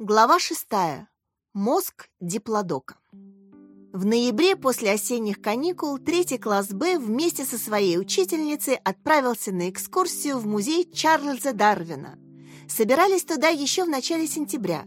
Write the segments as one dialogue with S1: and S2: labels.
S1: Глава шестая. Мозг диплодока. В ноябре после осенних каникул третий класс Б вместе со своей учительницей отправился на экскурсию в музей Чарльза Дарвина. Собирались туда еще в начале сентября.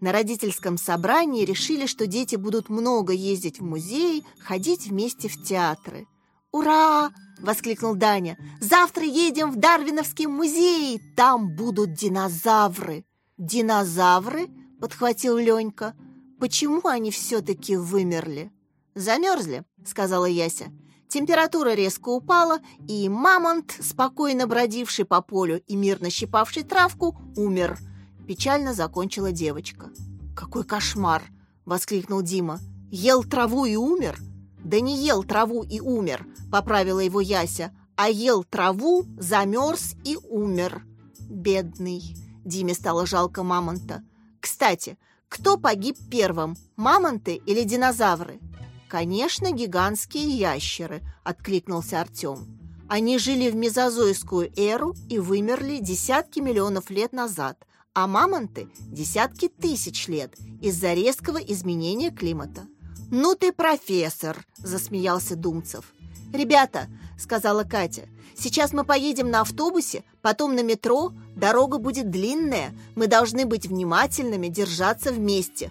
S1: На родительском собрании решили, что дети будут много ездить в музей, ходить вместе в театры. «Ура!» — воскликнул Даня. «Завтра едем в Дарвиновский музей! Там будут динозавры!» «Динозавры?» — подхватил Ленька. «Почему они все-таки вымерли?» «Замерзли», — сказала Яся. Температура резко упала, и мамонт, спокойно бродивший по полю и мирно щипавший травку, умер. Печально закончила девочка. «Какой кошмар!» — воскликнул Дима. «Ел траву и умер?» «Да не ел траву и умер», — поправила его Яся, «а ел траву, замерз и умер». «Бедный!» Диме стало жалко мамонта. «Кстати, кто погиб первым, мамонты или динозавры?» «Конечно, гигантские ящеры», — откликнулся Артем. «Они жили в мезозойскую эру и вымерли десятки миллионов лет назад, а мамонты – десятки тысяч лет из-за резкого изменения климата». «Ну ты профессор!» – засмеялся Думцев. «Ребята», — сказала Катя, — «сейчас мы поедем на автобусе, потом на метро, дорога будет длинная, мы должны быть внимательными, держаться вместе».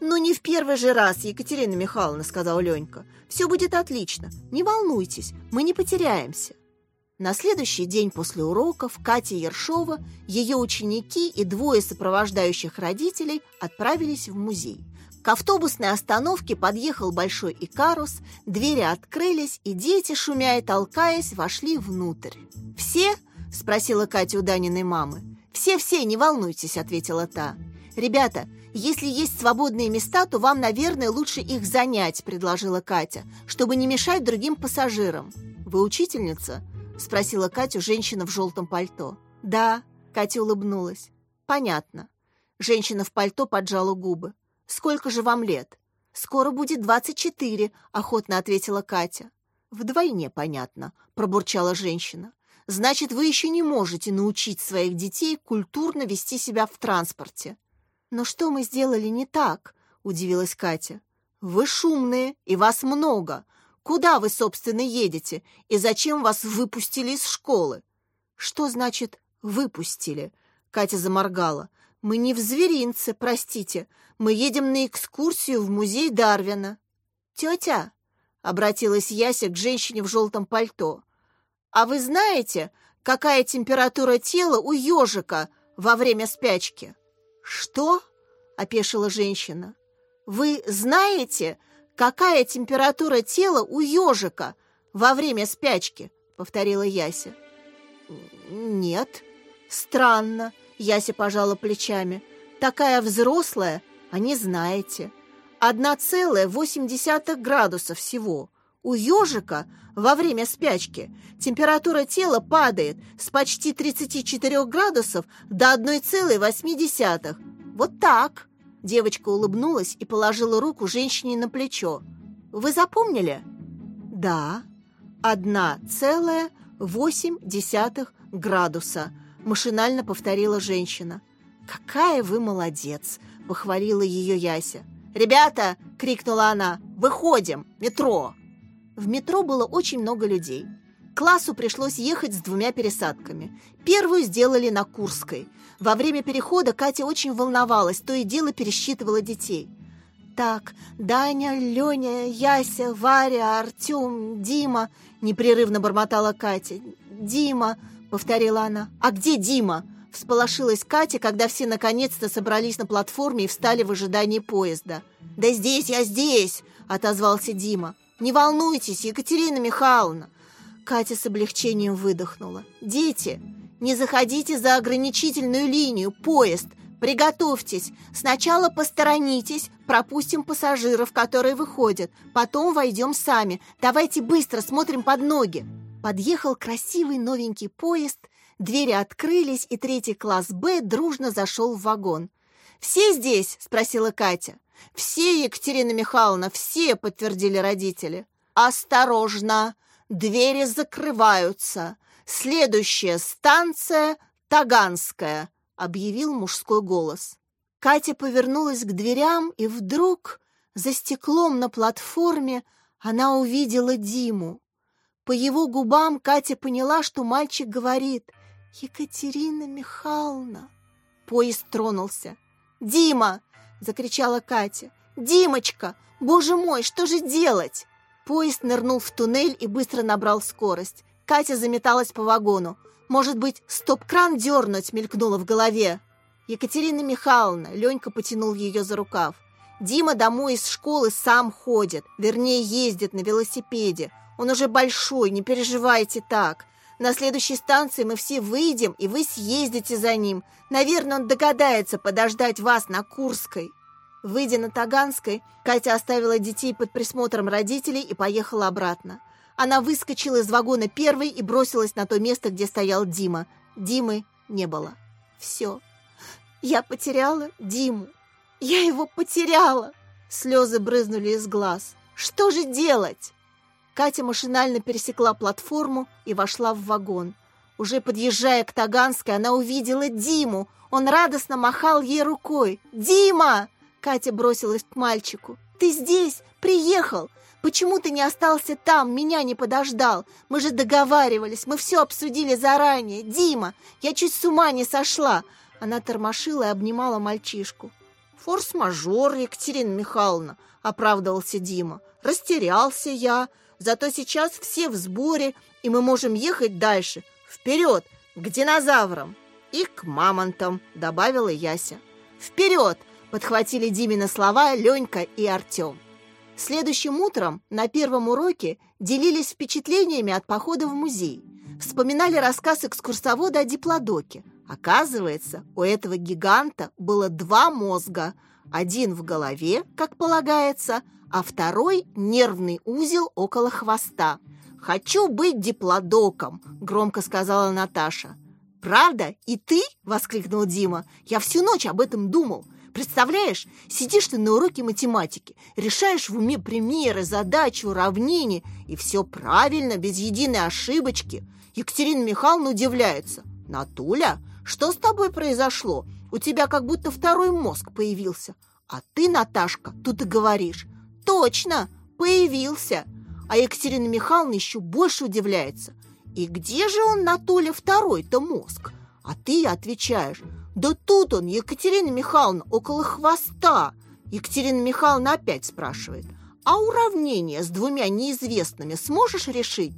S1: «Ну, не в первый же раз, Екатерина Михайловна», — сказал Ленька. «Все будет отлично, не волнуйтесь, мы не потеряемся». На следующий день после уроков Катя Ершова, ее ученики и двое сопровождающих родителей отправились в музей. К автобусной остановке подъехал большой Икарус, двери открылись, и дети, шумя и толкаясь, вошли внутрь. «Все?» – спросила Катя у Даниной мамы. «Все-все, не волнуйтесь», – ответила та. «Ребята, если есть свободные места, то вам, наверное, лучше их занять», – предложила Катя, «чтобы не мешать другим пассажирам». «Вы учительница?» – спросила Катю женщина в желтом пальто. «Да», – Катя улыбнулась. «Понятно». Женщина в пальто поджала губы. «Сколько же вам лет?» «Скоро будет двадцать четыре», — охотно ответила Катя. «Вдвойне понятно», — пробурчала женщина. «Значит, вы еще не можете научить своих детей культурно вести себя в транспорте». «Но что мы сделали не так?» — удивилась Катя. «Вы шумные, и вас много. Куда вы, собственно, едете, и зачем вас выпустили из школы?» «Что значит «выпустили»?» Катя заморгала. «Мы не в зверинце, простите. Мы едем на экскурсию в музей Дарвина». «Тетя», — обратилась Яся к женщине в желтом пальто, «а вы знаете, какая температура тела у ежика во время спячки?» «Что?» — опешила женщина. «Вы знаете, какая температура тела у ежика во время спячки?» — повторила Яся. «Нет. Странно. Яся пожала плечами. «Такая взрослая, а не знаете. Одна целая восемь десятых градуса всего. У ежика во время спячки температура тела падает с почти 34 градусов до 1,8. Вот так!» Девочка улыбнулась и положила руку женщине на плечо. «Вы запомнили?» «Да, одна целая восемь десятых градуса», машинально повторила женщина. «Какая вы молодец!» — похвалила ее Яся. «Ребята!» — крикнула она. «Выходим! Метро!» В метро было очень много людей. Классу пришлось ехать с двумя пересадками. Первую сделали на Курской. Во время перехода Катя очень волновалась, то и дело пересчитывала детей. «Так, Даня, Леня, Яся, Варя, Артем, Дима», — непрерывно бормотала Катя. «Дима», повторила она. «А где Дима?» Всполошилась Катя, когда все наконец-то собрались на платформе и встали в ожидании поезда. «Да здесь я здесь!» — отозвался Дима. «Не волнуйтесь, Екатерина Михайловна!» Катя с облегчением выдохнула. «Дети, не заходите за ограничительную линию, поезд! Приготовьтесь! Сначала посторонитесь, пропустим пассажиров, которые выходят, потом войдем сами. Давайте быстро смотрим под ноги!» Подъехал красивый новенький поезд, двери открылись, и третий класс «Б» дружно зашел в вагон. «Все здесь?» — спросила Катя. «Все, Екатерина Михайловна, все!» — подтвердили родители. «Осторожно! Двери закрываются! Следующая станция — Таганская!» — объявил мужской голос. Катя повернулась к дверям, и вдруг за стеклом на платформе она увидела Диму. По его губам Катя поняла, что мальчик говорит «Екатерина Михайловна». Поезд тронулся. «Дима!» — закричала Катя. «Димочка! Боже мой, что же делать?» Поезд нырнул в туннель и быстро набрал скорость. Катя заметалась по вагону. «Может быть, стоп-кран дернуть?» — мелькнуло в голове. Екатерина Михайловна, Ленька потянул ее за рукав. Дима домой из школы сам ходит, вернее, ездит на велосипеде. Он уже большой, не переживайте так. На следующей станции мы все выйдем, и вы съездите за ним. Наверное, он догадается подождать вас на Курской». Выйдя на Таганской, Катя оставила детей под присмотром родителей и поехала обратно. Она выскочила из вагона первой и бросилась на то место, где стоял Дима. Димы не было. Все. Я потеряла Диму. Я его потеряла. Слезы брызнули из глаз. Что же делать? Катя машинально пересекла платформу и вошла в вагон. Уже подъезжая к Таганской, она увидела Диму. Он радостно махал ей рукой. «Дима!» Катя бросилась к мальчику. «Ты здесь? Приехал! Почему ты не остался там, меня не подождал? Мы же договаривались, мы все обсудили заранее. Дима, я чуть с ума не сошла!» Она тормошила и обнимала мальчишку. «Форс-мажор, Екатерина Михайловна», — оправдывался Дима. «Растерялся я. Зато сейчас все в сборе, и мы можем ехать дальше. Вперед, к динозаврам и к мамонтам, добавила Яся. Вперед, подхватили Димина слова Ленька и Артем. Следующим утром на первом уроке делились впечатлениями от похода в музей. Вспоминали рассказ экскурсовода о диплодоке. Оказывается, у этого гиганта было два мозга. Один в голове, как полагается, а второй — нервный узел около хвоста. «Хочу быть диплодоком», — громко сказала Наташа. «Правда? И ты?» — воскликнул Дима. «Я всю ночь об этом думал. Представляешь, сидишь ты на уроке математики, решаешь в уме примеры, задачи, уравнения, и все правильно, без единой ошибочки. Екатерина Михайловна удивляется. «Натуля, что с тобой произошло? У тебя как будто второй мозг появился. А ты, Наташка, тут и говоришь. Точно, появился. А Екатерина Михайловна еще больше удивляется. И где же он, Натоля, второй-то мозг? А ты отвечаешь, да тут он, Екатерина Михайловна, около хвоста. Екатерина Михайловна опять спрашивает, а уравнение с двумя неизвестными сможешь решить?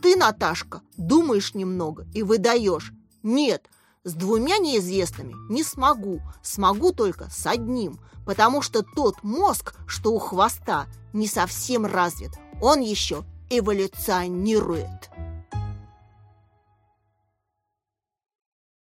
S1: Ты, Наташка, думаешь немного и выдаешь. Нет, с двумя неизвестными не смогу, смогу только с одним, потому что тот мозг, что у хвоста, не совсем развит, он еще эволюционирует.